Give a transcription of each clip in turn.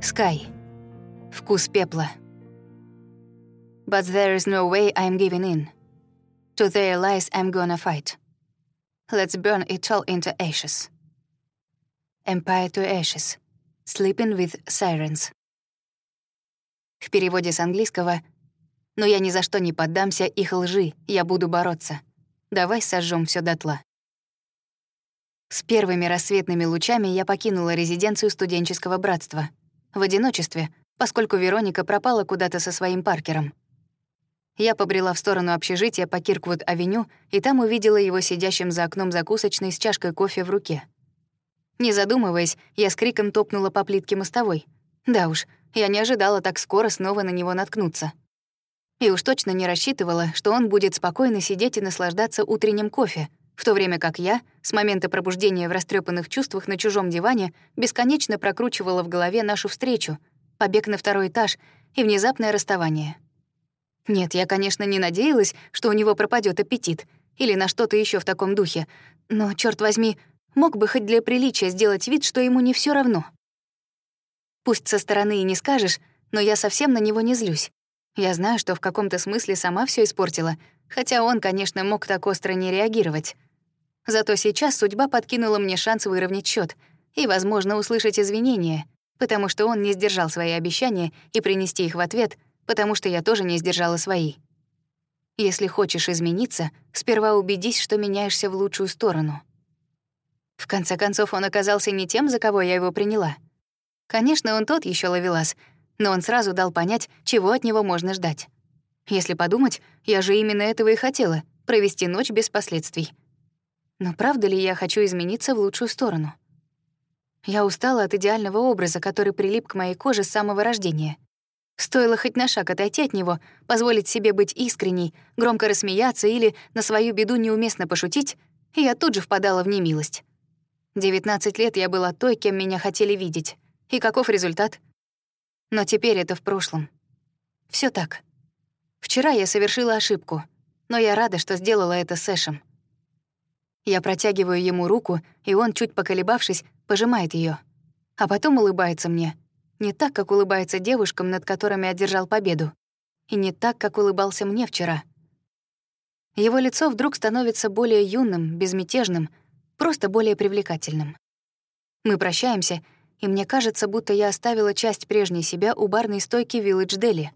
Скай. Вкус пепла. But there is no way I'm giving in. To their lies I'm gonna fight. Let's burn it all into ashes. Empire to ashes. Sleeping with sirens. В переводе с английского «Но я ни за что не поддамся их лжи, я буду бороться. Давай сожжем все дотла». С первыми рассветными лучами я покинула резиденцию студенческого братства. В одиночестве, поскольку Вероника пропала куда-то со своим Паркером. Я побрела в сторону общежития по Кирквуд-авеню и там увидела его сидящим за окном закусочной с чашкой кофе в руке. Не задумываясь, я с криком топнула по плитке мостовой. Да уж, я не ожидала так скоро снова на него наткнуться. И уж точно не рассчитывала, что он будет спокойно сидеть и наслаждаться утренним кофе, в то время как я, с момента пробуждения в растрепанных чувствах на чужом диване, бесконечно прокручивала в голове нашу встречу, побег на второй этаж и внезапное расставание. Нет, я, конечно, не надеялась, что у него пропадет аппетит или на что-то еще в таком духе, но, черт возьми, мог бы хоть для приличия сделать вид, что ему не все равно. Пусть со стороны и не скажешь, но я совсем на него не злюсь. Я знаю, что в каком-то смысле сама все испортила, хотя он, конечно, мог так остро не реагировать. Зато сейчас судьба подкинула мне шанс выровнять счет и, возможно, услышать извинения, потому что он не сдержал свои обещания и принести их в ответ, потому что я тоже не сдержала свои. Если хочешь измениться, сперва убедись, что меняешься в лучшую сторону. В конце концов, он оказался не тем, за кого я его приняла. Конечно, он тот еще ловелас, но он сразу дал понять, чего от него можно ждать. Если подумать, я же именно этого и хотела — провести ночь без последствий. Но правда ли я хочу измениться в лучшую сторону? Я устала от идеального образа, который прилип к моей коже с самого рождения. Стоило хоть на шаг отойти от него, позволить себе быть искренней, громко рассмеяться или на свою беду неуместно пошутить, и я тут же впадала в немилость. 19 лет я была той, кем меня хотели видеть. И каков результат? Но теперь это в прошлом. Все так. Вчера я совершила ошибку, но я рада, что сделала это с Эшем. Я протягиваю ему руку, и он, чуть поколебавшись, пожимает ее, А потом улыбается мне. Не так, как улыбается девушкам, над которыми одержал победу. И не так, как улыбался мне вчера. Его лицо вдруг становится более юным, безмятежным, просто более привлекательным. Мы прощаемся, и мне кажется, будто я оставила часть прежней себя у барной стойки Village Deli.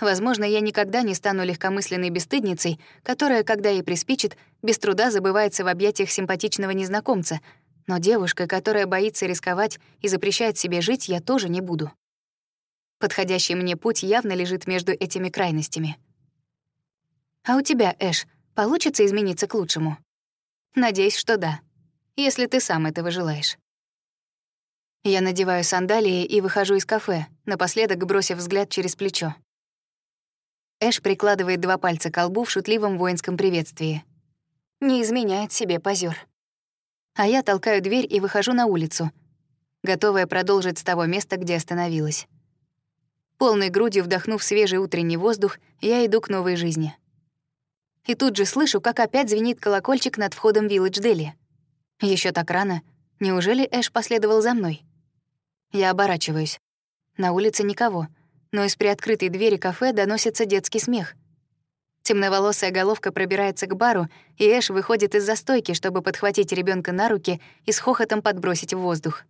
Возможно, я никогда не стану легкомысленной бесстыдницей, которая, когда ей приспичит, без труда забывается в объятиях симпатичного незнакомца, но девушка, которая боится рисковать и запрещает себе жить, я тоже не буду. Подходящий мне путь явно лежит между этими крайностями. А у тебя, Эш, получится измениться к лучшему? Надеюсь, что да, если ты сам этого желаешь. Я надеваю сандалии и выхожу из кафе, напоследок бросив взгляд через плечо. Эш прикладывает два пальца к колбу в шутливом воинском приветствии. Не изменяет себе позер. А я толкаю дверь и выхожу на улицу, готовая продолжить с того места, где остановилась. Полной грудью вдохнув свежий утренний воздух, я иду к новой жизни и тут же слышу, как опять звенит колокольчик над входом Village Дели. Еще так рано. Неужели Эш последовал за мной? Я оборачиваюсь. На улице никого, но из приоткрытой двери кафе доносится детский смех. Темноволосая головка пробирается к бару, и Эш выходит из застойки, чтобы подхватить ребенка на руки и с хохотом подбросить в воздух.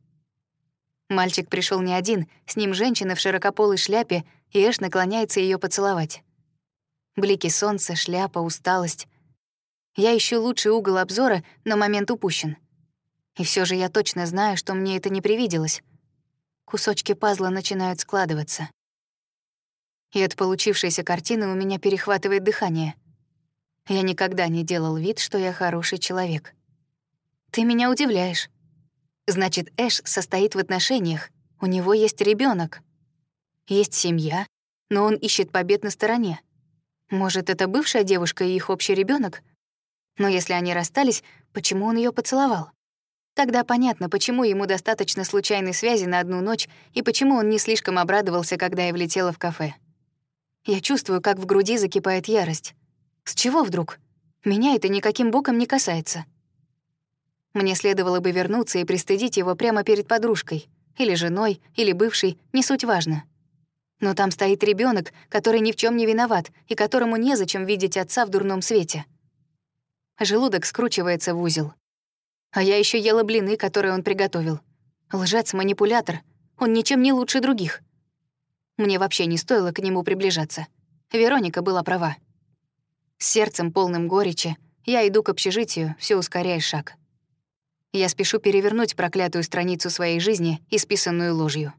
Мальчик пришел не один, с ним женщина в широкополой шляпе, и Эш наклоняется ее поцеловать. Блики солнца, шляпа, усталость. Я ищу лучший угол обзора, но момент упущен. И все же я точно знаю, что мне это не привиделось. Кусочки пазла начинают складываться. И от получившейся картины у меня перехватывает дыхание. Я никогда не делал вид, что я хороший человек. Ты меня удивляешь. Значит, Эш состоит в отношениях, у него есть ребенок, Есть семья, но он ищет побед на стороне. Может, это бывшая девушка и их общий ребенок? Но если они расстались, почему он ее поцеловал? Тогда понятно, почему ему достаточно случайной связи на одну ночь и почему он не слишком обрадовался, когда я влетела в кафе. Я чувствую, как в груди закипает ярость. С чего вдруг? Меня это никаким боком не касается. Мне следовало бы вернуться и пристыдить его прямо перед подружкой. или женой, или бывшей, не суть важно. Но там стоит ребенок, который ни в чем не виноват и которому незачем видеть отца в дурном свете. Желудок скручивается в узел. А я еще ела блины, которые он приготовил. Лжец-манипулятор. Он ничем не лучше других. Мне вообще не стоило к нему приближаться. Вероника была права. С сердцем полным горечи я иду к общежитию, все ускоряя шаг. Я спешу перевернуть проклятую страницу своей жизни, исписанную ложью.